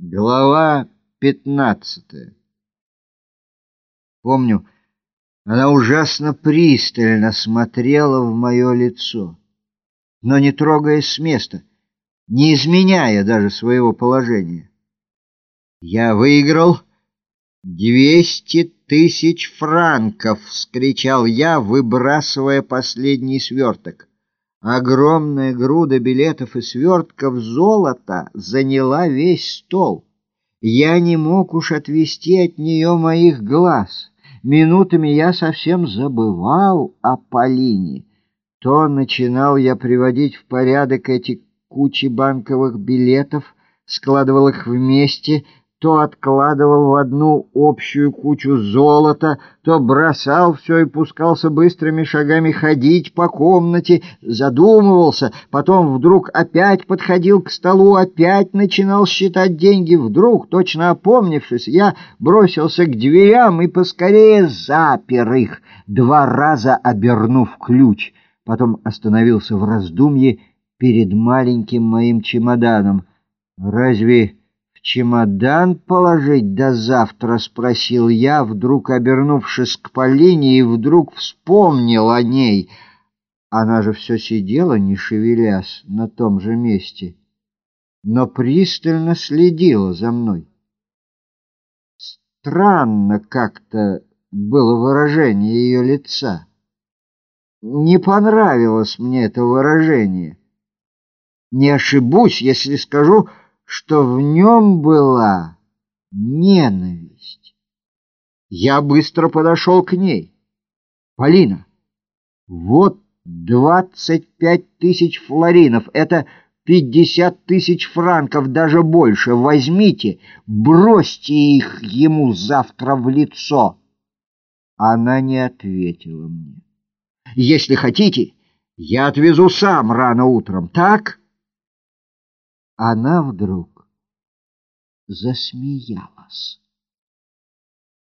Глава пятнадцатая. Помню, она ужасно пристально смотрела в мое лицо, но не трогаясь с места, не изменяя даже своего положения. «Я выиграл двести тысяч франков!» — вскричал я, выбрасывая последний сверток. Огромная груда билетов и свертков золота заняла весь стол. Я не мог уж отвести от нее моих глаз. Минутами я совсем забывал о Полине. То начинал я приводить в порядок эти кучи банковых билетов, складывал их вместе — то откладывал в одну общую кучу золота, то бросал все и пускался быстрыми шагами ходить по комнате, задумывался, потом вдруг опять подходил к столу, опять начинал считать деньги. Вдруг, точно опомнившись, я бросился к дверям и поскорее запер их, два раза обернув ключ. Потом остановился в раздумье перед маленьким моим чемоданом. «Разве...» чемодан положить до завтра?» — спросил я, вдруг обернувшись к Полине, и вдруг вспомнил о ней. Она же все сидела, не шевелясь, на том же месте, но пристально следила за мной. Странно как-то было выражение ее лица. Не понравилось мне это выражение. Не ошибусь, если скажу, что в нем была ненависть. Я быстро подошел к ней. «Полина, вот двадцать пять тысяч флоринов, это пятьдесят тысяч франков, даже больше. Возьмите, бросьте их ему завтра в лицо». Она не ответила мне. «Если хотите, я отвезу сам рано утром, так?» Она вдруг засмеялась.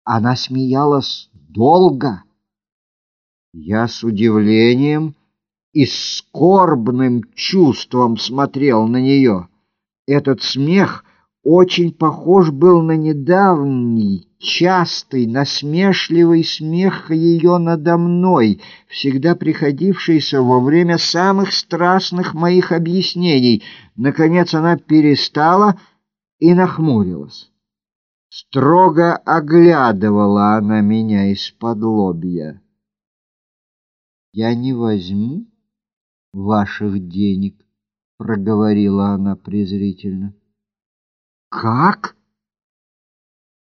Она смеялась долго. Я с удивлением и скорбным чувством смотрел на нее. Этот смех очень похож был на недавний, частый, насмешливый смех ее надо мной, всегда приходившийся во время самых страстных моих объяснений. Наконец она перестала и нахмурилась. Строго оглядывала она меня из-под лобья. «Я не возьму ваших денег», — проговорила она презрительно. «Как?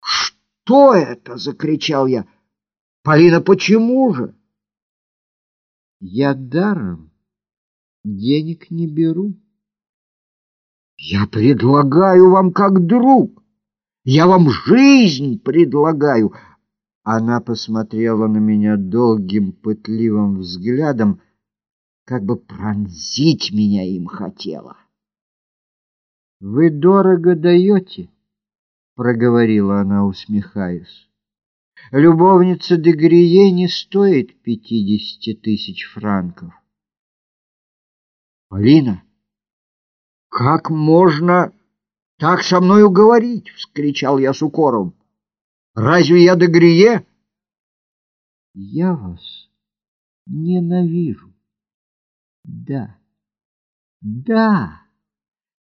Что это?» — закричал я. «Полина, почему же?» «Я даром денег не беру». «Я предлагаю вам как друг. Я вам жизнь предлагаю». Она посмотрела на меня долгим пытливым взглядом, как бы пронзить меня им хотела. «Вы дорого даете», — проговорила она, усмехаясь. «Любовница де Грие не стоит пятидесяти тысяч франков». «Полина, как можно так со мною говорить?» — вскричал я с укором. «Разве я де Грие?» «Я вас ненавижу. Да, да».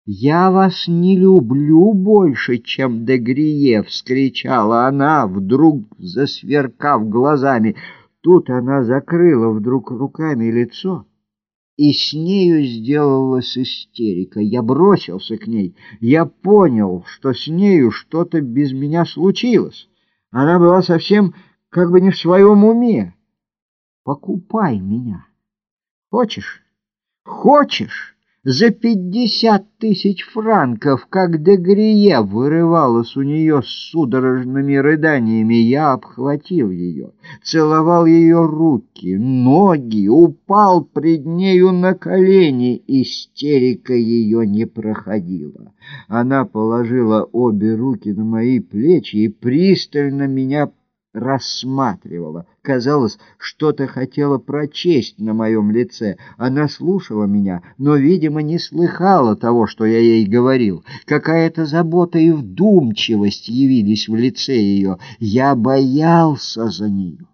«Я вас не люблю больше, чем Дегрие!» — вскричала она, вдруг засверкав глазами. Тут она закрыла вдруг руками лицо, и с нею сделалась истерика. Я бросился к ней. Я понял, что с нею что-то без меня случилось. Она была совсем как бы не в своем уме. «Покупай меня. Хочешь? Хочешь?» За пятьдесят тысяч франков, как Дегрие вырывалась у нее с судорожными рыданиями, я обхватил ее, целовал ее руки, ноги, упал пред нею на колени. Истерика ее не проходила. Она положила обе руки на мои плечи и пристально меня рассматривала. Казалось, что-то хотела прочесть на моем лице. Она слушала меня, но, видимо, не слыхала того, что я ей говорил. Какая-то забота и вдумчивость явились в лице ее. Я боялся за нее.